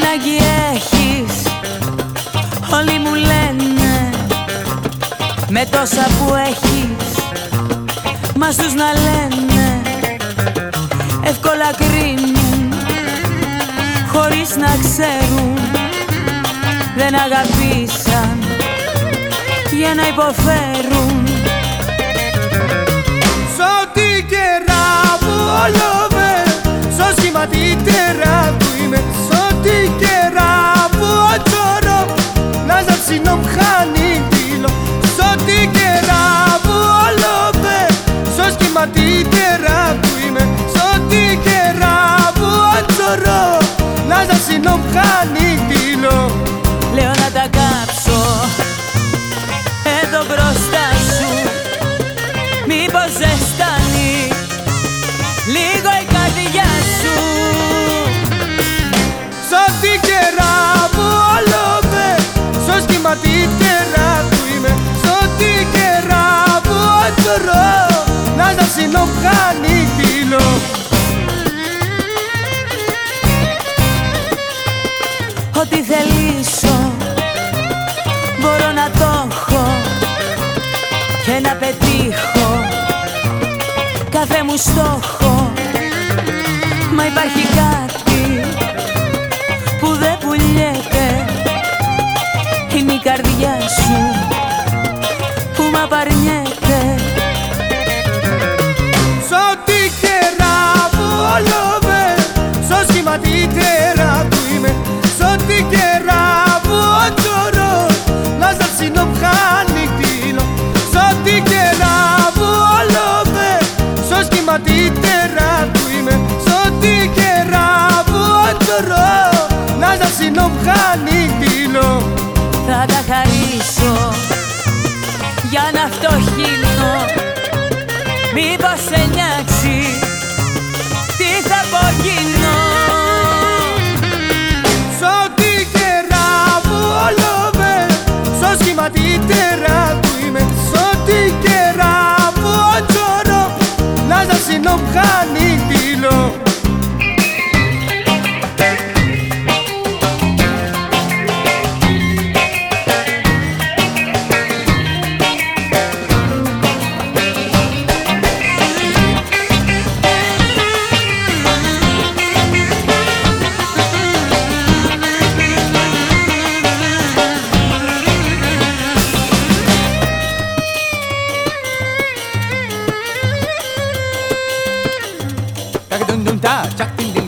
ανάγκη έχεις. Όλοι μου λένε Με τόσα που έχεις. Μα στους να λένε Εύκολα κρίνουν. Χωρίς να ξέρουν Δεν αγαπήσαν. Για να υποφέρουν. Να ζαψινόμ χάνει τίλο Σ' ό,τι κεράβω όλο με Σ' σχήμα του είμαι. Σ' ό,τι κεράβω τσορό Να ζαψινόμ χάνει τίλο Λέω να τα κάψω Εδώ μπροστά σου. Μήπως ζεστάνει Λίγο η καρδιά σου Να ζασινό χάνει τίλο Ό,τι θελήσω Μπορώ να το έχω Και να πετύχω. Κάθε μου στόχο Μα υπάρχει κάτι Που δεν πουλιέται. Είναι η καρδιά σου Που μ' απαρνιέται κάνει τυλό Θα τα χαρίσω. Για να φτωχύνω. Μη Taka dun dun da, chak dun dun.